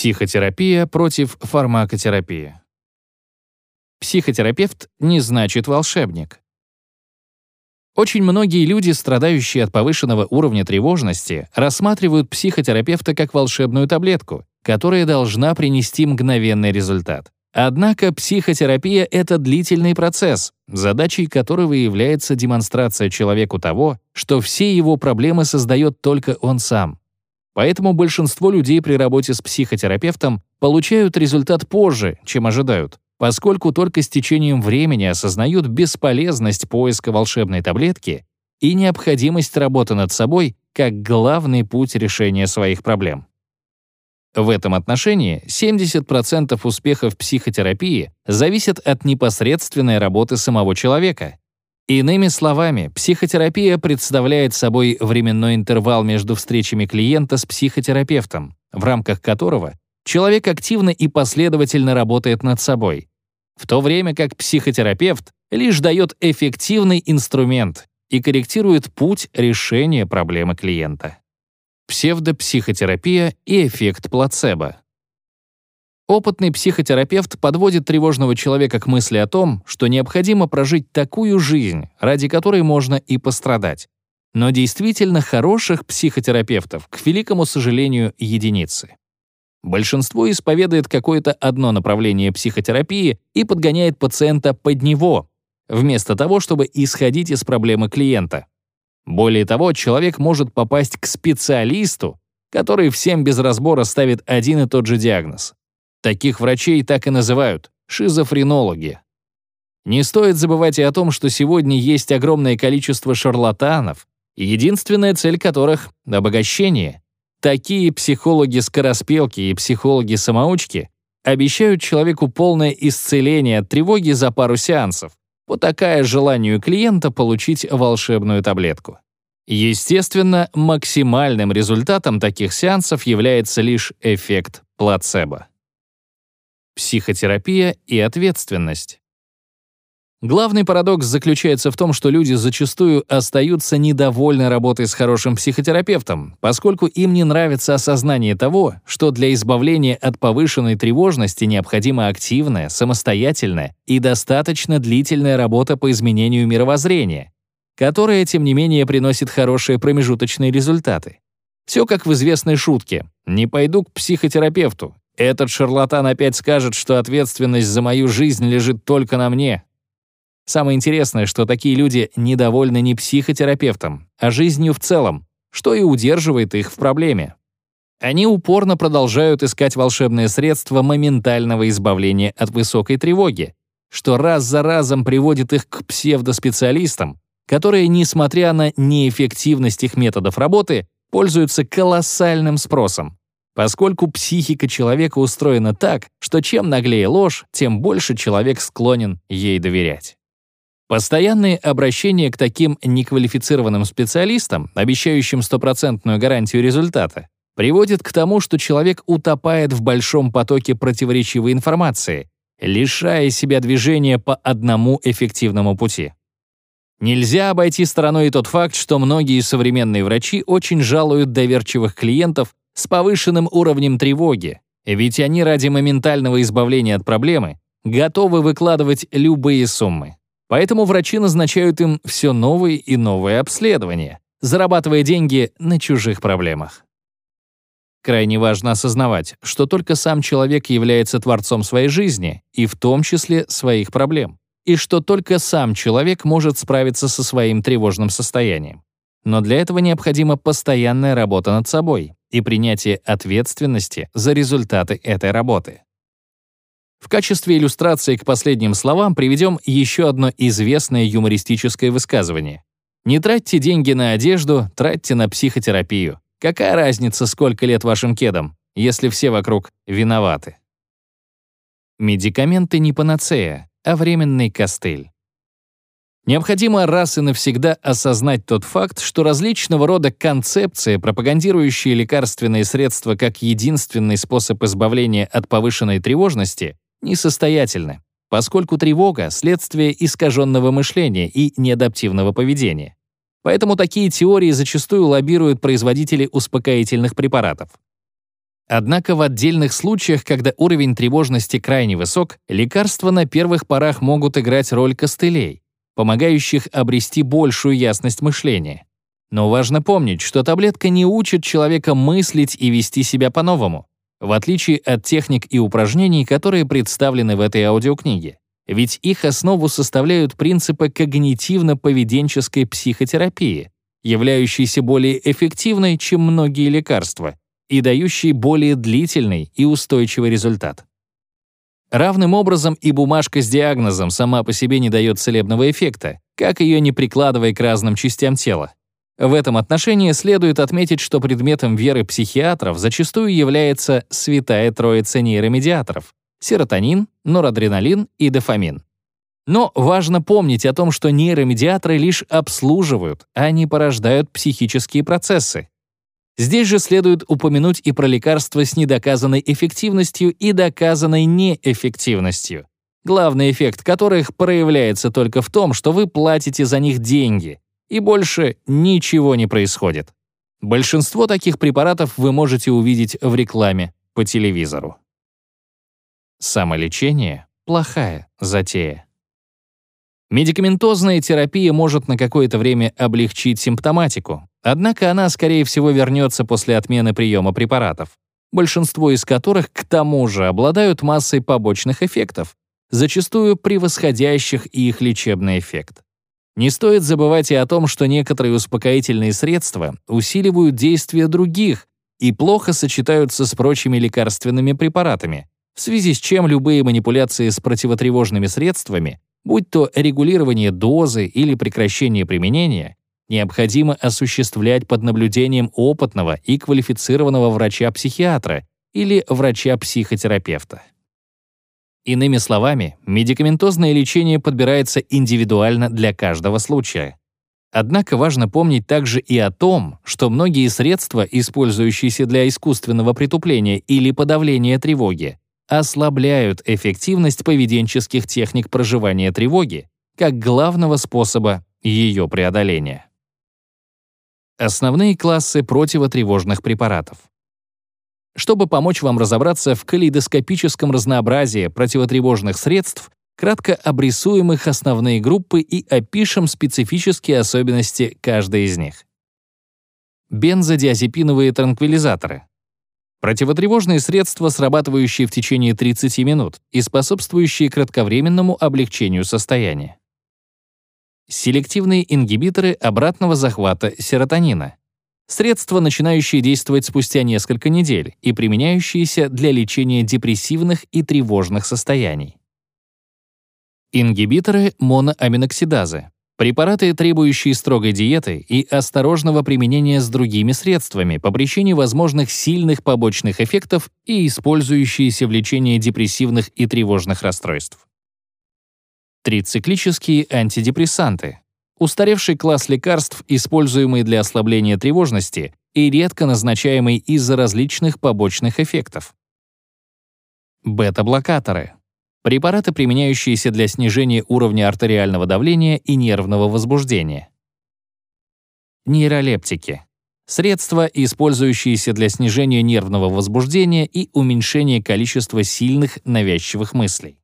Психотерапия против фармакотерапии. Психотерапевт не значит волшебник. Очень многие люди, страдающие от повышенного уровня тревожности, рассматривают психотерапевта как волшебную таблетку, которая должна принести мгновенный результат. Однако психотерапия — это длительный процесс, задачей которого является демонстрация человеку того, что все его проблемы создает только он сам. Поэтому большинство людей при работе с психотерапевтом получают результат позже, чем ожидают, поскольку только с течением времени осознают бесполезность поиска волшебной таблетки и необходимость работы над собой как главный путь решения своих проблем. В этом отношении 70% успеха в психотерапии зависят от непосредственной работы самого человека. Иными словами, психотерапия представляет собой временной интервал между встречами клиента с психотерапевтом, в рамках которого человек активно и последовательно работает над собой, в то время как психотерапевт лишь дает эффективный инструмент и корректирует путь решения проблемы клиента псевдопсихотерапия и эффект плацебо. Опытный психотерапевт подводит тревожного человека к мысли о том, что необходимо прожить такую жизнь, ради которой можно и пострадать. Но действительно хороших психотерапевтов, к великому сожалению, единицы. Большинство исповедует какое-то одно направление психотерапии и подгоняет пациента под него, вместо того, чтобы исходить из проблемы клиента. Более того, человек может попасть к специалисту, который всем без разбора ставит один и тот же диагноз. Таких врачей так и называют — шизофренологи. Не стоит забывать и о том, что сегодня есть огромное количество шарлатанов, единственная цель которых — обогащение. Такие психологи-скороспелки и психологи-самоучки обещают человеку полное исцеление от тревоги за пару сеансов, потакая желанию клиента получить волшебную таблетку. Естественно, максимальным результатом таких сеансов является лишь эффект плацебо. Психотерапия и ответственность. Главный парадокс заключается в том, что люди зачастую остаются недовольны работой с хорошим психотерапевтом, поскольку им не нравится осознание того, что для избавления от повышенной тревожности необходима активная, самостоятельная и достаточно длительная работа по изменению мировоззрения, которая, тем не менее, приносит хорошие промежуточные результаты. Все как в известной шутке «Не пойду к психотерапевту. Этот шарлатан опять скажет, что ответственность за мою жизнь лежит только на мне, Самое интересное, что такие люди недовольны не психотерапевтом, а жизнью в целом, что и удерживает их в проблеме. Они упорно продолжают искать волшебные средства моментального избавления от высокой тревоги, что раз за разом приводит их к псевдоспециалистам, которые, несмотря на неэффективность их методов работы, пользуются колоссальным спросом, поскольку психика человека устроена так, что чем наглее ложь, тем больше человек склонен ей доверять. Постоянные обращения к таким неквалифицированным специалистам, обещающим стопроцентную гарантию результата, приводит к тому, что человек утопает в большом потоке противоречивой информации, лишая себя движения по одному эффективному пути. Нельзя обойти стороной тот факт, что многие современные врачи очень жалуют доверчивых клиентов с повышенным уровнем тревоги, ведь они ради моментального избавления от проблемы готовы выкладывать любые суммы. Поэтому врачи назначают им все новые и новые обследования, зарабатывая деньги на чужих проблемах. Крайне важно осознавать, что только сам человек является творцом своей жизни и в том числе своих проблем, и что только сам человек может справиться со своим тревожным состоянием. Но для этого необходима постоянная работа над собой и принятие ответственности за результаты этой работы. В качестве иллюстрации к последним словам приведем еще одно известное юмористическое высказывание. Не тратьте деньги на одежду, тратьте на психотерапию. Какая разница, сколько лет вашим кедам, если все вокруг виноваты? Медикаменты не панацея, а временный костыль. Необходимо раз и навсегда осознать тот факт, что различного рода концепции, пропагандирующие лекарственные средства как единственный способ избавления от повышенной тревожности, несостоятельны, поскольку тревога — следствие искаженного мышления и неадаптивного поведения. Поэтому такие теории зачастую лоббируют производители успокоительных препаратов. Однако в отдельных случаях, когда уровень тревожности крайне высок, лекарства на первых порах могут играть роль костылей, помогающих обрести большую ясность мышления. Но важно помнить, что таблетка не учит человека мыслить и вести себя по-новому, в отличие от техник и упражнений, которые представлены в этой аудиокниге. Ведь их основу составляют принципы когнитивно-поведенческой психотерапии, являющиеся более эффективной, чем многие лекарства, и дающей более длительный и устойчивый результат. Равным образом и бумажка с диагнозом сама по себе не дает целебного эффекта, как ее не прикладывая к разным частям тела. В этом отношении следует отметить, что предметом веры психиатров зачастую является святая троица нейромедиаторов — серотонин, норадреналин и дофамин. Но важно помнить о том, что нейромедиаторы лишь обслуживают, а не порождают психические процессы. Здесь же следует упомянуть и про лекарства с недоказанной эффективностью и доказанной неэффективностью, главный эффект которых проявляется только в том, что вы платите за них деньги, и больше ничего не происходит. Большинство таких препаратов вы можете увидеть в рекламе по телевизору. Самолечение — плохая затея. Медикаментозная терапия может на какое-то время облегчить симптоматику, однако она, скорее всего, вернется после отмены приема препаратов, большинство из которых к тому же обладают массой побочных эффектов, зачастую превосходящих их лечебный эффект. Не стоит забывать и о том, что некоторые успокоительные средства усиливают действие других и плохо сочетаются с прочими лекарственными препаратами, в связи с чем любые манипуляции с противотревожными средствами, будь то регулирование дозы или прекращение применения, необходимо осуществлять под наблюдением опытного и квалифицированного врача-психиатра или врача-психотерапевта. Иными словами, медикаментозное лечение подбирается индивидуально для каждого случая. Однако важно помнить также и о том, что многие средства, использующиеся для искусственного притупления или подавления тревоги, ослабляют эффективность поведенческих техник проживания тревоги как главного способа ее преодоления. Основные классы противотревожных препаратов. Чтобы помочь вам разобраться в калейдоскопическом разнообразии противотревожных средств, кратко обрисуем их основные группы и опишем специфические особенности каждой из них. Бензодиазепиновые транквилизаторы. Противотревожные средства, срабатывающие в течение 30 минут и способствующие кратковременному облегчению состояния. Селективные ингибиторы обратного захвата серотонина. Средства, начинающие действовать спустя несколько недель и применяющиеся для лечения депрессивных и тревожных состояний. Ингибиторы моноаминоксидазы. Препараты, требующие строгой диеты и осторожного применения с другими средствами по причине возможных сильных побочных эффектов и использующиеся в лечении депрессивных и тревожных расстройств. Трициклические антидепрессанты устаревший класс лекарств, используемый для ослабления тревожности и редко назначаемый из-за различных побочных эффектов. Бета-блокаторы. Препараты, применяющиеся для снижения уровня артериального давления и нервного возбуждения. Нейролептики. Средства, использующиеся для снижения нервного возбуждения и уменьшения количества сильных навязчивых мыслей.